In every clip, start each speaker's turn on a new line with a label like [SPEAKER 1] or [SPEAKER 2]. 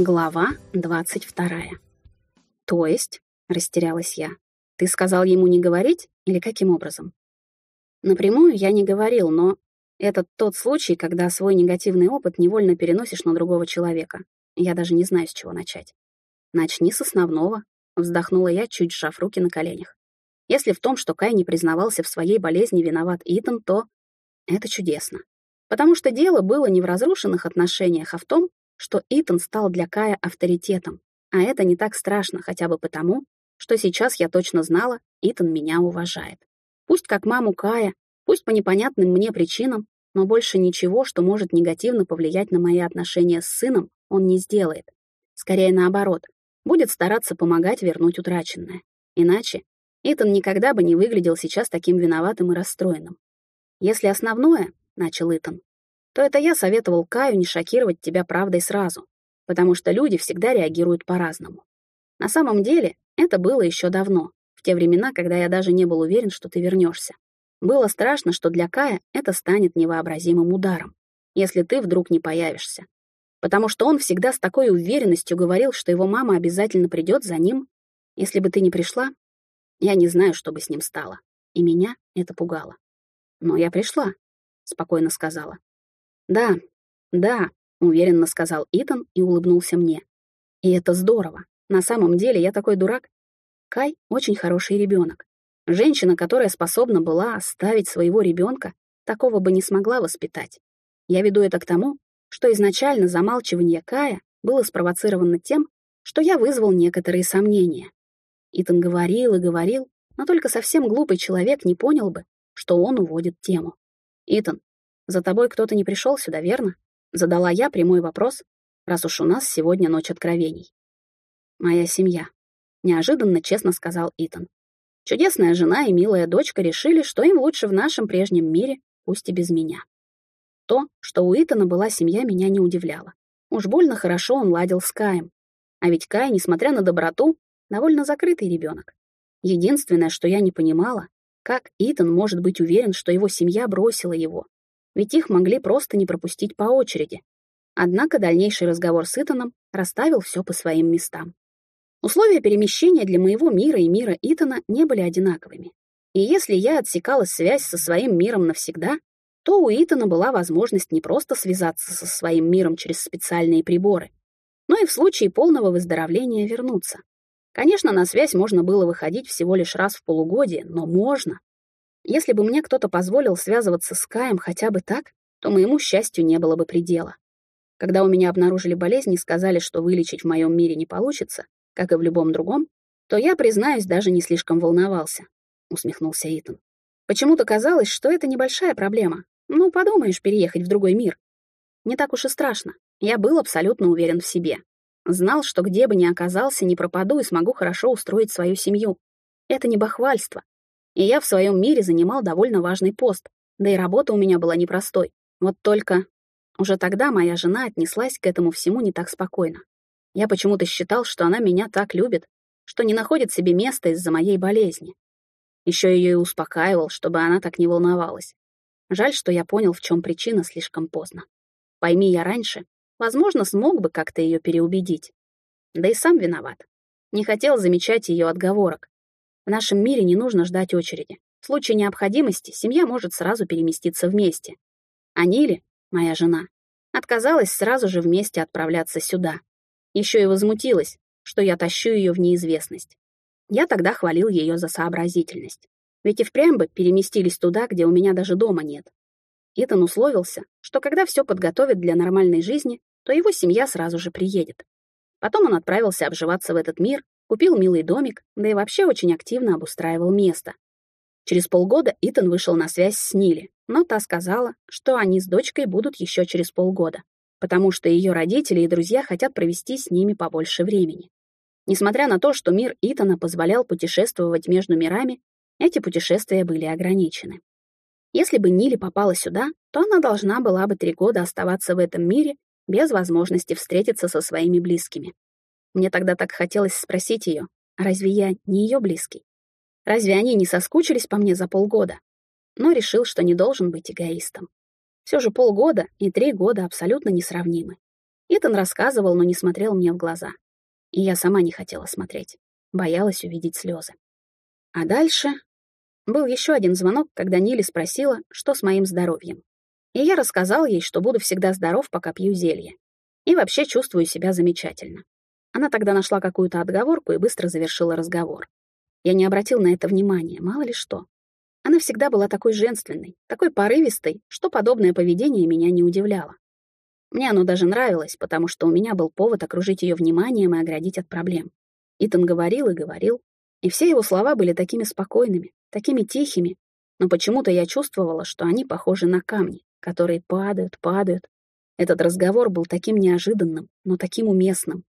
[SPEAKER 1] Глава двадцать вторая. «То есть?» — растерялась я. «Ты сказал ему не говорить или каким образом?» Напрямую я не говорил, но это тот случай, когда свой негативный опыт невольно переносишь на другого человека. Я даже не знаю, с чего начать. «Начни с основного», — вздохнула я, чуть сжав руки на коленях. «Если в том, что Кай не признавался в своей болезни виноват Итан, то это чудесно. Потому что дело было не в разрушенных отношениях, а в том, что Итан стал для Кая авторитетом. А это не так страшно хотя бы потому, что сейчас я точно знала, Итан меня уважает. Пусть как маму Кая, пусть по непонятным мне причинам, но больше ничего, что может негативно повлиять на мои отношения с сыном, он не сделает. Скорее наоборот, будет стараться помогать вернуть утраченное. Иначе Итан никогда бы не выглядел сейчас таким виноватым и расстроенным. Если основное, — начал Итан, то это я советовал Каю не шокировать тебя правдой сразу, потому что люди всегда реагируют по-разному. На самом деле, это было еще давно, в те времена, когда я даже не был уверен, что ты вернешься. Было страшно, что для Кая это станет невообразимым ударом, если ты вдруг не появишься. Потому что он всегда с такой уверенностью говорил, что его мама обязательно придет за ним. Если бы ты не пришла, я не знаю, что бы с ним стало. И меня это пугало. Но я пришла, — спокойно сказала. «Да, да», — уверенно сказал Итан и улыбнулся мне. «И это здорово. На самом деле я такой дурак. Кай — очень хороший ребенок. Женщина, которая способна была оставить своего ребенка, такого бы не смогла воспитать. Я веду это к тому, что изначально замалчивание Кая было спровоцировано тем, что я вызвал некоторые сомнения. Итан говорил и говорил, но только совсем глупый человек не понял бы, что он уводит тему. «Итан, за тобой кто-то не пришел сюда, верно? Задала я прямой вопрос, раз уж у нас сегодня ночь откровений. Моя семья. Неожиданно честно сказал Итан. Чудесная жена и милая дочка решили, что им лучше в нашем прежнем мире, пусть и без меня. То, что у Итана была семья, меня не удивляло. Уж больно хорошо он ладил с Каем. А ведь Кай, несмотря на доброту, довольно закрытый ребенок. Единственное, что я не понимала, как Итан может быть уверен, что его семья бросила его, ведь их могли просто не пропустить по очереди. Однако дальнейший разговор с Итаном расставил все по своим местам. Условия перемещения для моего мира и мира Итана не были одинаковыми. И если я отсекала связь со своим миром навсегда, то у Итана была возможность не просто связаться со своим миром через специальные приборы, но и в случае полного выздоровления вернуться. Конечно, на связь можно было выходить всего лишь раз в полугодие, но можно. Если бы мне кто-то позволил связываться с Каем хотя бы так, то моему счастью не было бы предела. Когда у меня обнаружили болезнь и сказали, что вылечить в моем мире не получится, как и в любом другом, то я, признаюсь, даже не слишком волновался, — усмехнулся Итан. Почему-то казалось, что это небольшая проблема. Ну, подумаешь, переехать в другой мир. Не так уж и страшно. Я был абсолютно уверен в себе. Знал, что где бы ни оказался, не пропаду и смогу хорошо устроить свою семью. Это не бахвальство, и я в своем мире занимал довольно важный пост, да и работа у меня была непростой. Вот только уже тогда моя жена отнеслась к этому всему не так спокойно. Я почему-то считал, что она меня так любит, что не находит себе места из-за моей болезни. Еще ее и успокаивал, чтобы она так не волновалась. Жаль, что я понял, в чем причина слишком поздно. Пойми я раньше, возможно, смог бы как-то ее переубедить. Да и сам виноват. Не хотел замечать ее отговорок, в нашем мире не нужно ждать очереди. В случае необходимости семья может сразу переместиться вместе. А Нили, моя жена, отказалась сразу же вместе отправляться сюда. Еще и возмутилась, что я тащу ее в неизвестность. Я тогда хвалил ее за сообразительность. Ведь и впрямь бы переместились туда, где у меня даже дома нет. Итан условился, что когда все подготовит для нормальной жизни, то его семья сразу же приедет. Потом он отправился обживаться в этот мир, Купил милый домик, да и вообще очень активно обустраивал место. Через полгода Итан вышел на связь с Нили, но та сказала, что они с дочкой будут еще через полгода, потому что ее родители и друзья хотят провести с ними побольше времени. Несмотря на то, что мир Итана позволял путешествовать между мирами, эти путешествия были ограничены. Если бы Нили попала сюда, то она должна была бы три года оставаться в этом мире без возможности встретиться со своими близкими. Мне тогда так хотелось спросить ее, разве я не ее близкий? Разве они не соскучились по мне за полгода? Но решил, что не должен быть эгоистом. Все же полгода и три года абсолютно несравнимы. Итан рассказывал, но не смотрел мне в глаза. И я сама не хотела смотреть. Боялась увидеть слезы. А дальше был еще один звонок, когда Нили спросила, что с моим здоровьем. И я рассказал ей, что буду всегда здоров, пока пью зелье. И вообще чувствую себя замечательно. Она тогда нашла какую-то отговорку и быстро завершила разговор. Я не обратил на это внимания, мало ли что. Она всегда была такой женственной, такой порывистой, что подобное поведение меня не удивляло. Мне оно даже нравилось, потому что у меня был повод окружить ее вниманием и оградить от проблем. Итан говорил и говорил, и все его слова были такими спокойными, такими тихими, но почему-то я чувствовала, что они похожи на камни, которые падают, падают. Этот разговор был таким неожиданным, но таким уместным.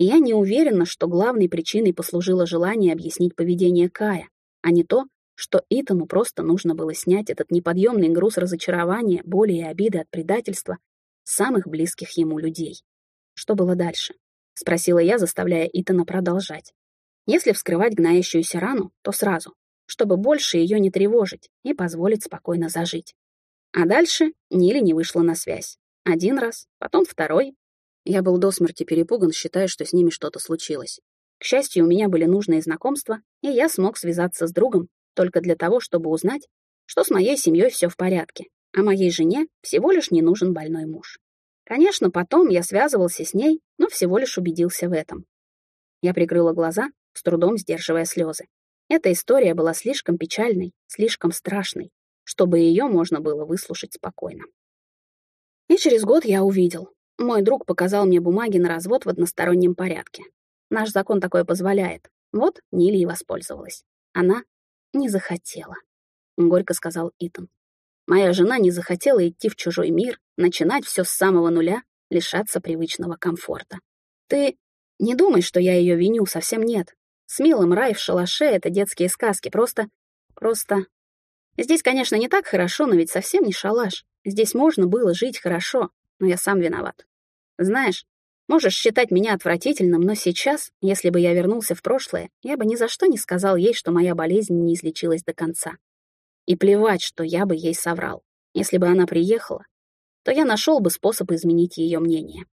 [SPEAKER 1] И я не уверена, что главной причиной послужило желание объяснить поведение Кая, а не то, что Итану просто нужно было снять этот неподъемный груз разочарования, боли и обиды от предательства самых близких ему людей. Что было дальше? Спросила я, заставляя Итана продолжать. Если вскрывать гноящуюся рану, то сразу, чтобы больше ее не тревожить и позволить спокойно зажить. А дальше Нили не вышла на связь. Один раз, потом второй. Я был до смерти перепуган, считая, что с ними что-то случилось. К счастью, у меня были нужные знакомства, и я смог связаться с другом только для того, чтобы узнать, что с моей семьей все в порядке, а моей жене всего лишь не нужен больной муж. Конечно, потом я связывался с ней, но всего лишь убедился в этом. Я прикрыла глаза, с трудом сдерживая слезы. Эта история была слишком печальной, слишком страшной, чтобы ее можно было выслушать спокойно. И через год я увидел. Мой друг показал мне бумаги на развод в одностороннем порядке. Наш закон такое позволяет. Вот Нили и воспользовалась. Она не захотела, — горько сказал Итан. Моя жена не захотела идти в чужой мир, начинать все с самого нуля, лишаться привычного комфорта. Ты не думай, что я ее виню, совсем нет. С милым рай в шалаше — это детские сказки, просто... просто... Здесь, конечно, не так хорошо, но ведь совсем не шалаш. Здесь можно было жить хорошо, но я сам виноват. Знаешь, можешь считать меня отвратительным, но сейчас, если бы я вернулся в прошлое, я бы ни за что не сказал ей, что моя болезнь не излечилась до конца. И плевать, что я бы ей соврал. Если бы она приехала, то я нашел бы способ изменить ее мнение.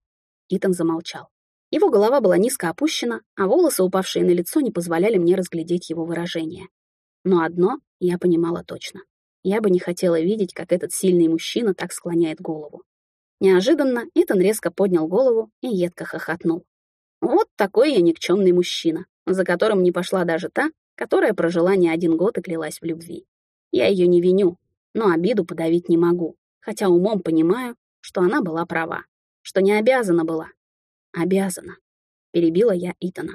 [SPEAKER 1] Итан замолчал. Его голова была низко опущена, а волосы, упавшие на лицо, не позволяли мне разглядеть его выражение. Но одно я понимала точно. Я бы не хотела видеть, как этот сильный мужчина так склоняет голову. Неожиданно Итан резко поднял голову и едко хохотнул. Вот такой я никчемный мужчина, за которым не пошла даже та, которая прожила не один год и клялась в любви. Я ее не виню, но обиду подавить не могу, хотя умом понимаю, что она была права, что не обязана была. Обязана. Перебила я Итана.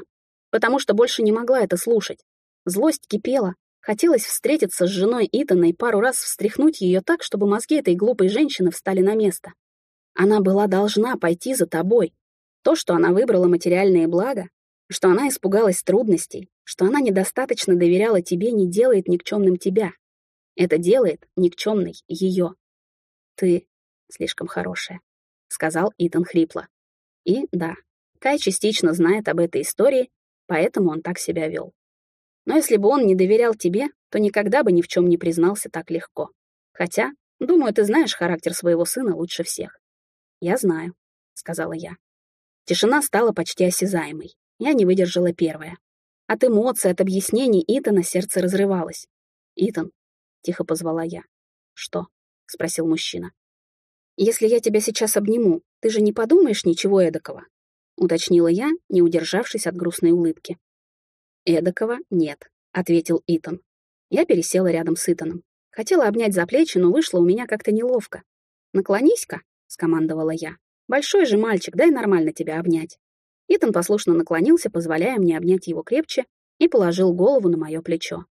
[SPEAKER 1] Потому что больше не могла это слушать. Злость кипела, хотелось встретиться с женой Итана и пару раз встряхнуть ее так, чтобы мозги этой глупой женщины встали на место. Она была должна пойти за тобой. То, что она выбрала материальные блага, что она испугалась трудностей, что она недостаточно доверяла тебе, не делает никчемным тебя. Это делает никчемной ее. Ты слишком хорошая, сказал Итан хрипло. И да, Кай частично знает об этой истории, поэтому он так себя вел. Но если бы он не доверял тебе, то никогда бы ни в чем не признался так легко. Хотя, думаю, ты знаешь характер своего сына лучше всех. Я знаю, сказала я. Тишина стала почти осязаемой. Я не выдержала первая. От эмоций, от объяснений Итана сердце разрывалось. «Итан, — тихо позвала я. «Что?» — спросил мужчина. «Если я тебя сейчас обниму, ты же не подумаешь ничего эдакого?» — уточнила я, не удержавшись от грустной улыбки. «Эдакого нет», — ответил Итан. Я пересела рядом с Итаном. Хотела обнять за плечи, но вышло у меня как-то неловко. «Наклонись-ка», — скомандовала я. «Большой же мальчик, дай нормально тебя обнять». Итан послушно наклонился, позволяя мне обнять его крепче, и положил голову на мое плечо.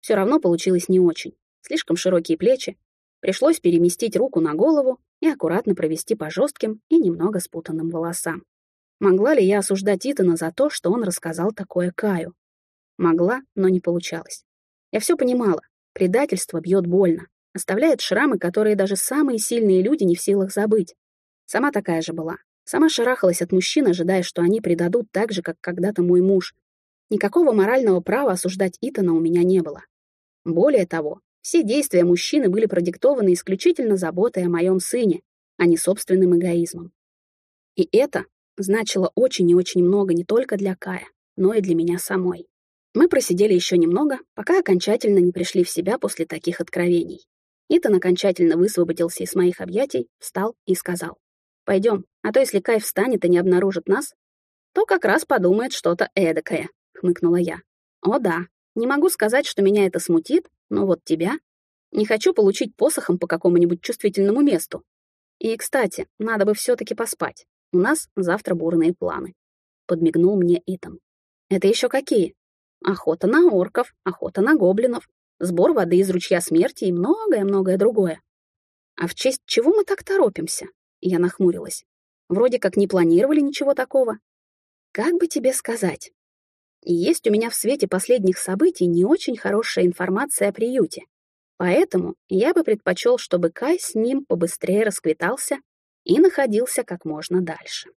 [SPEAKER 1] Все равно получилось не очень. Слишком широкие плечи. Пришлось переместить руку на голову и аккуратно провести по жестким и немного спутанным волосам. Могла ли я осуждать Итана за то, что он рассказал такое Каю? Могла, но не получалось. Я все понимала. Предательство бьет больно, оставляет шрамы, которые даже самые сильные люди не в силах забыть. Сама такая же была. Сама шарахалась от мужчин, ожидая, что они предадут так же, как когда-то мой муж. Никакого морального права осуждать Итана у меня не было. Более того, все действия мужчины были продиктованы исключительно заботой о моем сыне, а не собственным эгоизмом. И это значило очень и очень много не только для Кая, но и для меня самой. Мы просидели еще немного, пока окончательно не пришли в себя после таких откровений. Итан окончательно высвободился из моих объятий, встал и сказал. «Пойдем, а то если Кай встанет и не обнаружит нас, то как раз подумает что-то эдакое», — хмыкнула я. «О да, не могу сказать, что меня это смутит, но вот тебя. Не хочу получить посохом по какому-нибудь чувствительному месту. И, кстати, надо бы все таки поспать. У нас завтра бурные планы», — подмигнул мне Итан. «Это еще какие?» Охота на орков, охота на гоблинов, сбор воды из ручья смерти и многое-многое другое. А в честь чего мы так торопимся? Я нахмурилась. Вроде как не планировали ничего такого. Как бы тебе сказать? Есть у меня в свете последних событий не очень хорошая информация о приюте. Поэтому я бы предпочел, чтобы Кай с ним побыстрее расквитался и находился как можно дальше.